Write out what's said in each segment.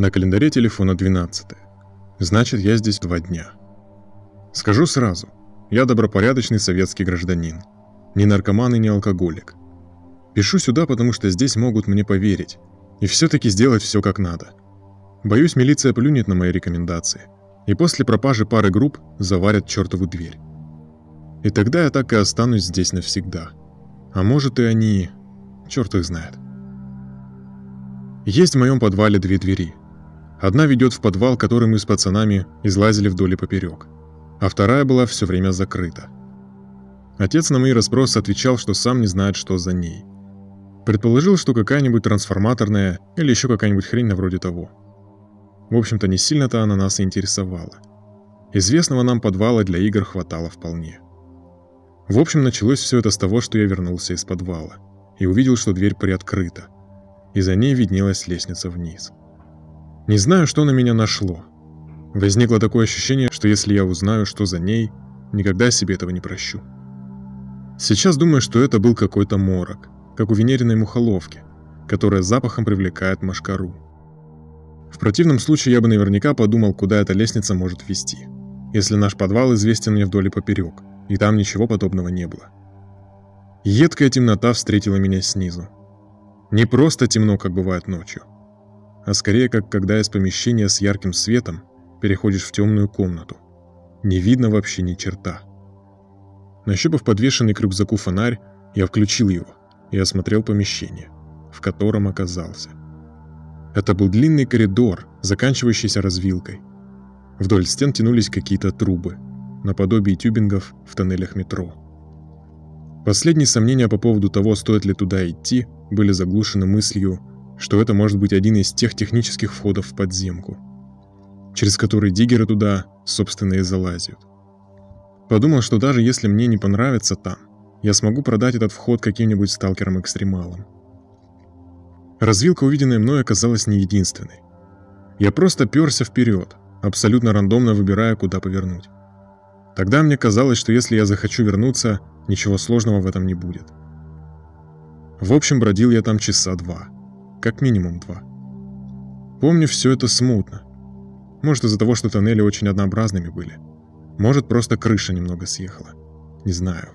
На календаре телефона 12. Значит, я здесь два дня. Скажу сразу, я добропорядочный советский гражданин. Не наркоман и не алкоголик. Пишу сюда, потому что здесь могут мне поверить. И все-таки сделать все как надо. Боюсь, милиция плюнет на мои рекомендации. И после пропажи пары групп заварят чертову дверь. И тогда я так и останусь здесь навсегда. А может и они... Черт их знает. Есть в моем подвале две двери. Одна ведет в подвал, который мы с пацанами излазили вдоль и поперек, а вторая была все время закрыта. Отец на мои расспросы отвечал, что сам не знает, что за ней. Предположил, что какая-нибудь трансформаторная или еще какая-нибудь хрень на вроде того. В общем-то, не сильно-то она нас и интересовала. Известного нам подвала для игр хватало вполне. В общем, началось все это с того, что я вернулся из подвала и увидел, что дверь приоткрыта, и за ней виднелась лестница вниз. Не знаю, что на меня нашло. Возникло такое ощущение, что если я узнаю, что за ней, никогда себе этого не прощу. Сейчас думаю, что это был какой-то морок, как у венериной мухоловки, которая запахом привлекает машкару. В противном случае я бы наверняка подумал, куда эта лестница может вести, если наш подвал известен мне вдоль и поперек, и там ничего подобного не было. Едкая темнота встретила меня снизу. Не просто темно, как бывает ночью, а скорее как когда из помещения с ярким светом переходишь в темную комнату. Не видно вообще ни черта. Нащупав подвешенный к рюкзаку фонарь, я включил его и осмотрел помещение, в котором оказался. Это был длинный коридор, заканчивающийся развилкой. Вдоль стен тянулись какие-то трубы, наподобие тюбингов в тоннелях метро. Последние сомнения по поводу того, стоит ли туда идти, были заглушены мыслью, что это может быть один из тех технических входов в подземку, через которые диггеры туда, собственно, и залазят. Подумал, что даже если мне не понравится там, я смогу продать этот вход каким-нибудь сталкерам-экстремалам. Развилка, увиденная мной, оказалась не единственной. Я просто перся вперед, абсолютно рандомно выбирая, куда повернуть. Тогда мне казалось, что если я захочу вернуться, ничего сложного в этом не будет. В общем, бродил я там часа два. Как минимум два. Помню все это смутно. Может, из-за того, что тоннели очень однообразными были. Может, просто крыша немного съехала. Не знаю.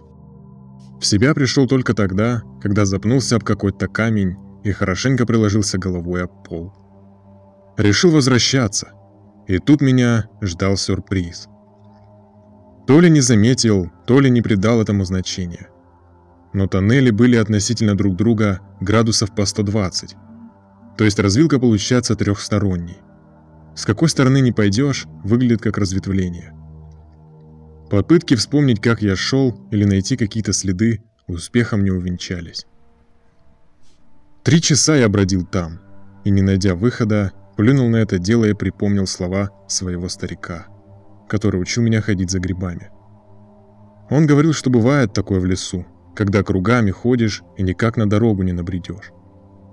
В себя пришел только тогда, когда запнулся об какой-то камень и хорошенько приложился головой об пол. Решил возвращаться, и тут меня ждал сюрприз. То ли не заметил, то ли не придал этому значения. Но тоннели были относительно друг друга градусов по 120, то есть развилка получается трехсторонней. С какой стороны не пойдешь, выглядит как разветвление. Попытки вспомнить, как я шел, или найти какие-то следы, успехом не увенчались. Три часа я бродил там, и, не найдя выхода, плюнул на это дело и припомнил слова своего старика, который учил меня ходить за грибами. Он говорил, что бывает такое в лесу, когда кругами ходишь и никак на дорогу не набредешь.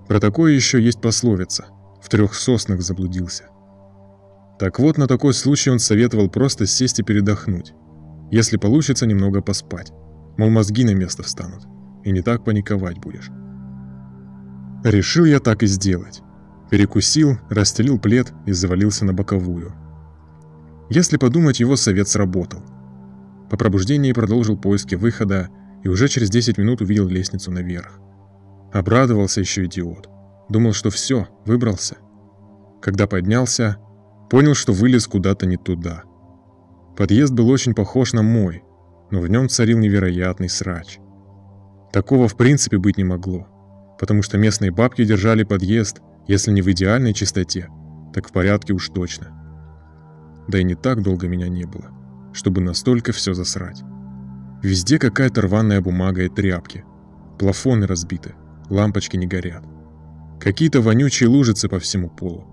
Про такое еще есть пословица «в трех соснах заблудился». Так вот, на такой случай он советовал просто сесть и передохнуть. Если получится, немного поспать. Мол, мозги на место встанут, и не так паниковать будешь. Решил я так и сделать. Перекусил, расстелил плед и завалился на боковую. Если подумать, его совет сработал. По пробуждении продолжил поиски выхода и уже через 10 минут увидел лестницу наверх. Обрадовался еще идиот. Думал, что все, выбрался. Когда поднялся, понял, что вылез куда-то не туда. Подъезд был очень похож на мой, но в нем царил невероятный срач. Такого в принципе быть не могло, потому что местные бабки держали подъезд, если не в идеальной чистоте, так в порядке уж точно. Да и не так долго меня не было, чтобы настолько все засрать. Везде какая-то рваная бумага и тряпки, плафоны разбиты, лампочки не горят. Какие-то вонючие лужицы по всему полу.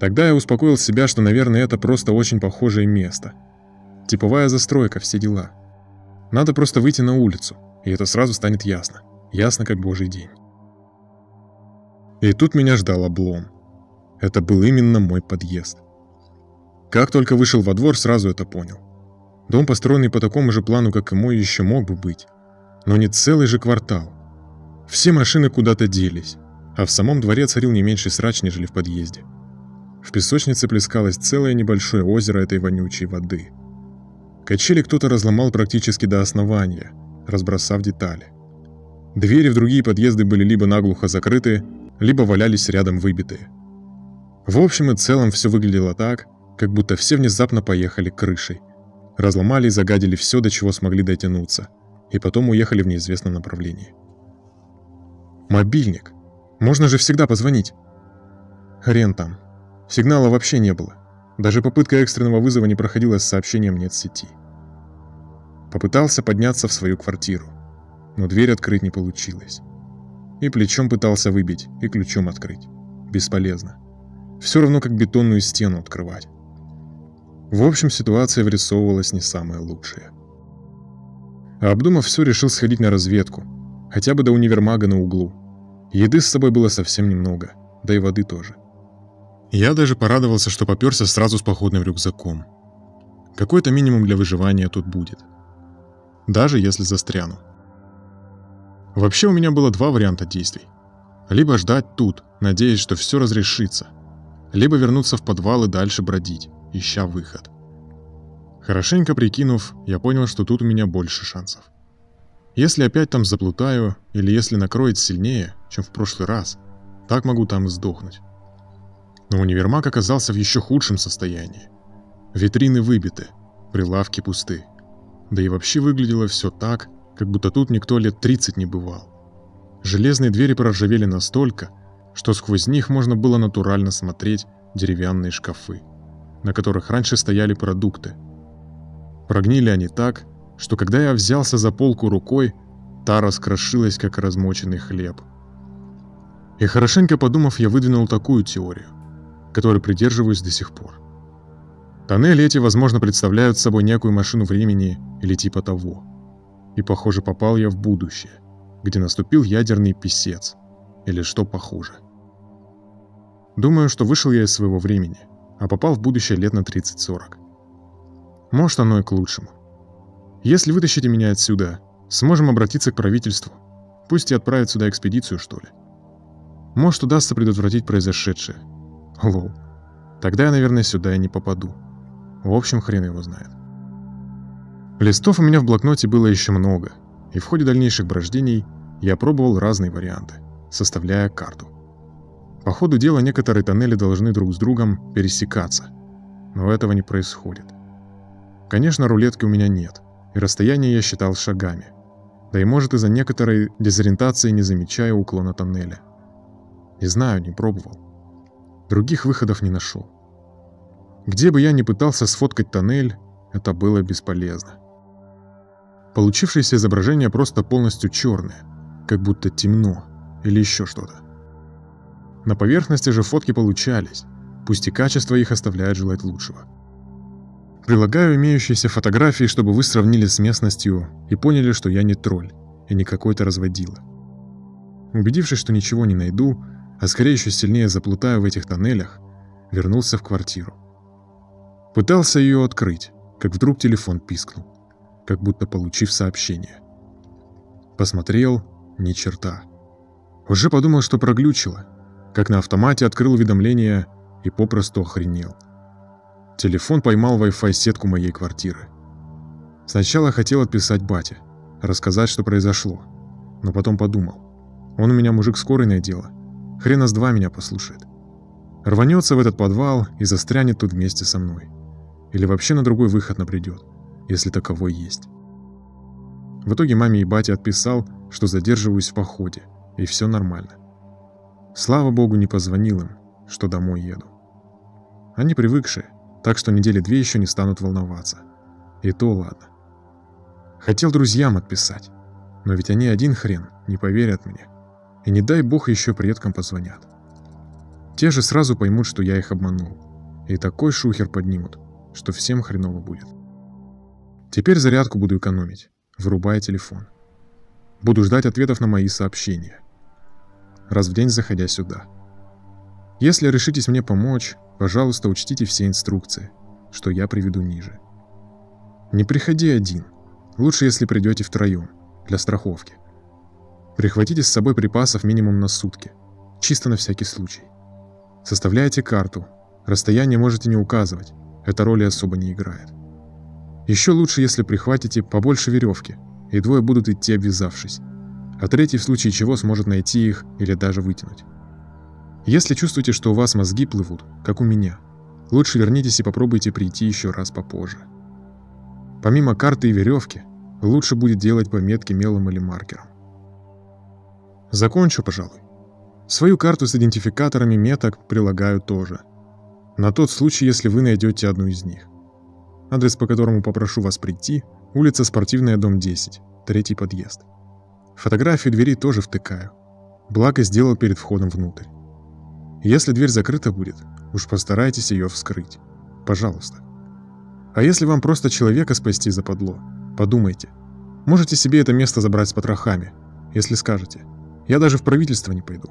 Тогда я успокоил себя, что, наверное, это просто очень похожее место. Типовая застройка, все дела. Надо просто выйти на улицу, и это сразу станет ясно. Ясно, как божий день. И тут меня ждал облом. Это был именно мой подъезд. Как только вышел во двор, сразу это понял. Дом, построенный по такому же плану, как и мой, еще мог бы быть. Но не целый же квартал. Все машины куда-то делись, а в самом дворе царил не меньший срач, нежели в подъезде. В песочнице плескалось целое небольшое озеро этой вонючей воды. Качели кто-то разломал практически до основания, разбросав детали. Двери в другие подъезды были либо наглухо закрыты, либо валялись рядом выбитые. В общем и целом все выглядело так, как будто все внезапно поехали крышей. Разломали и загадили все, до чего смогли дотянуться, и потом уехали в неизвестном направлении. Мобильник. Можно же всегда позвонить. Хрен там. Сигнала вообще не было. Даже попытка экстренного вызова не проходила с сообщением «нет сети». Попытался подняться в свою квартиру, но дверь открыть не получилось. И плечом пытался выбить, и ключом открыть. Бесполезно. Все равно, как бетонную стену открывать. В общем, ситуация вырисовывалась не самая лучшая. А обдумав все, решил сходить на разведку, хотя бы до универмага на углу. Еды с собой было совсем немного, да и воды тоже. Я даже порадовался, что попёрся сразу с походным рюкзаком. Какой-то минимум для выживания тут будет. Даже если застряну. Вообще у меня было два варианта действий. Либо ждать тут, надеясь, что все разрешится, либо вернуться в подвал и дальше бродить, ища выход. Хорошенько прикинув, я понял, что тут у меня больше шансов. Если опять там заплутаю, или если накроет сильнее, чем в прошлый раз, так могу там и сдохнуть. Но универмаг оказался в еще худшем состоянии. Витрины выбиты, прилавки пусты. Да и вообще выглядело все так, как будто тут никто лет 30 не бывал. Железные двери проржавели настолько, что сквозь них можно было натурально смотреть деревянные шкафы, на которых раньше стояли продукты. Прогнили они так, что когда я взялся за полку рукой, та раскрошилась, как размоченный хлеб. И хорошенько подумав, я выдвинул такую теорию которой придерживаюсь до сих пор. Тоннели эти, возможно, представляют собой некую машину времени или типа того. И, похоже, попал я в будущее, где наступил ядерный писец, или что похуже. Думаю, что вышел я из своего времени, а попал в будущее лет на 30-40. Может, оно и к лучшему. Если вытащите меня отсюда, сможем обратиться к правительству. Пусть и отправят сюда экспедицию, что ли. Может, удастся предотвратить произошедшее – Лол. Тогда я, наверное, сюда и не попаду. В общем, хрен его знает. Листов у меня в блокноте было еще много, и в ходе дальнейших брождений я пробовал разные варианты, составляя карту. По ходу дела некоторые тоннели должны друг с другом пересекаться, но этого не происходит. Конечно, рулетки у меня нет, и расстояние я считал шагами, да и может из-за некоторой дезориентации не замечаю уклона тоннеля. Не знаю, не пробовал. Других выходов не нашел. Где бы я ни пытался сфоткать тоннель, это было бесполезно. Получившееся изображение просто полностью черное, как будто темно или еще что-то. На поверхности же фотки получались, пусть и качество их оставляет желать лучшего. Прилагаю имеющиеся фотографии, чтобы вы сравнили с местностью и поняли, что я не тролль и не какой-то разводила. Убедившись, что ничего не найду, а скорее еще сильнее заплутаю в этих тоннелях, вернулся в квартиру. Пытался ее открыть, как вдруг телефон пискнул, как будто получив сообщение. Посмотрел – ни черта. Уже подумал, что проглючило, как на автомате открыл уведомление и попросту охренел. Телефон поймал Wi-Fi сетку моей квартиры. Сначала хотел отписать бате, рассказать, что произошло, но потом подумал. Он у меня мужик скорой дело, Хрена с два меня послушает. Рванется в этот подвал и застрянет тут вместе со мной. Или вообще на другой выход напридет, если таковой есть. В итоге маме и бате отписал, что задерживаюсь в походе, и все нормально. Слава богу, не позвонил им, что домой еду. Они привыкшие, так что недели две еще не станут волноваться. И то ладно. Хотел друзьям отписать, но ведь они один хрен, не поверят мне. И не дай бог еще предкам позвонят. Те же сразу поймут, что я их обманул. И такой шухер поднимут, что всем хреново будет. Теперь зарядку буду экономить, вырубая телефон. Буду ждать ответов на мои сообщения. Раз в день заходя сюда. Если решитесь мне помочь, пожалуйста, учтите все инструкции, что я приведу ниже. Не приходи один. Лучше, если придете втроем, для страховки. Прихватите с собой припасов минимум на сутки, чисто на всякий случай. Составляйте карту, Расстояние можете не указывать, это роли особо не играет. Еще лучше, если прихватите побольше веревки, и двое будут идти обвязавшись, а третий в случае чего сможет найти их или даже вытянуть. Если чувствуете, что у вас мозги плывут, как у меня, лучше вернитесь и попробуйте прийти еще раз попозже. Помимо карты и веревки, лучше будет делать пометки мелом или маркером. Закончу, пожалуй. Свою карту с идентификаторами меток прилагаю тоже. На тот случай, если вы найдете одну из них. Адрес, по которому попрошу вас прийти, улица Спортивная, дом 10, третий подъезд. Фотографию двери тоже втыкаю. Благо сделал перед входом внутрь. Если дверь закрыта будет, уж постарайтесь ее вскрыть. Пожалуйста. А если вам просто человека спасти западло, подумайте. Можете себе это место забрать с потрохами, если скажете. Я даже в правительство не пойду.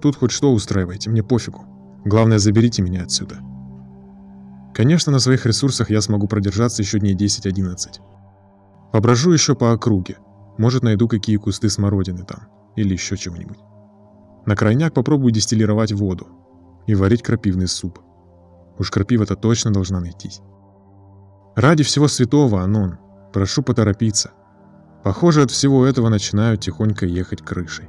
Тут хоть что устраивайте, мне пофигу. Главное, заберите меня отсюда. Конечно, на своих ресурсах я смогу продержаться еще дней 10-11. Поброжу еще по округе. Может, найду какие кусты смородины там. Или еще чего-нибудь. На крайняк попробую дистиллировать воду. И варить крапивный суп. Уж крапива-то точно должна найтись. Ради всего святого, Анон, прошу поторопиться. Похоже, от всего этого начинают тихонько ехать крышей.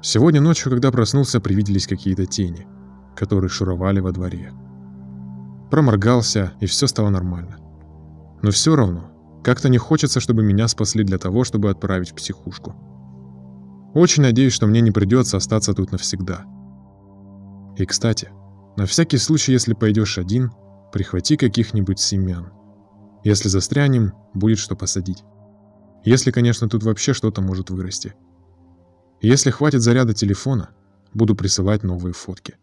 Сегодня ночью, когда проснулся, привиделись какие-то тени, которые шуровали во дворе. Проморгался, и все стало нормально. Но все равно, как-то не хочется, чтобы меня спасли для того, чтобы отправить в психушку. Очень надеюсь, что мне не придется остаться тут навсегда. И, кстати, на всякий случай, если пойдешь один, прихвати каких-нибудь семян. Если застрянем, будет что посадить. Если, конечно, тут вообще что-то может вырасти. Если хватит заряда телефона, буду присылать новые фотки.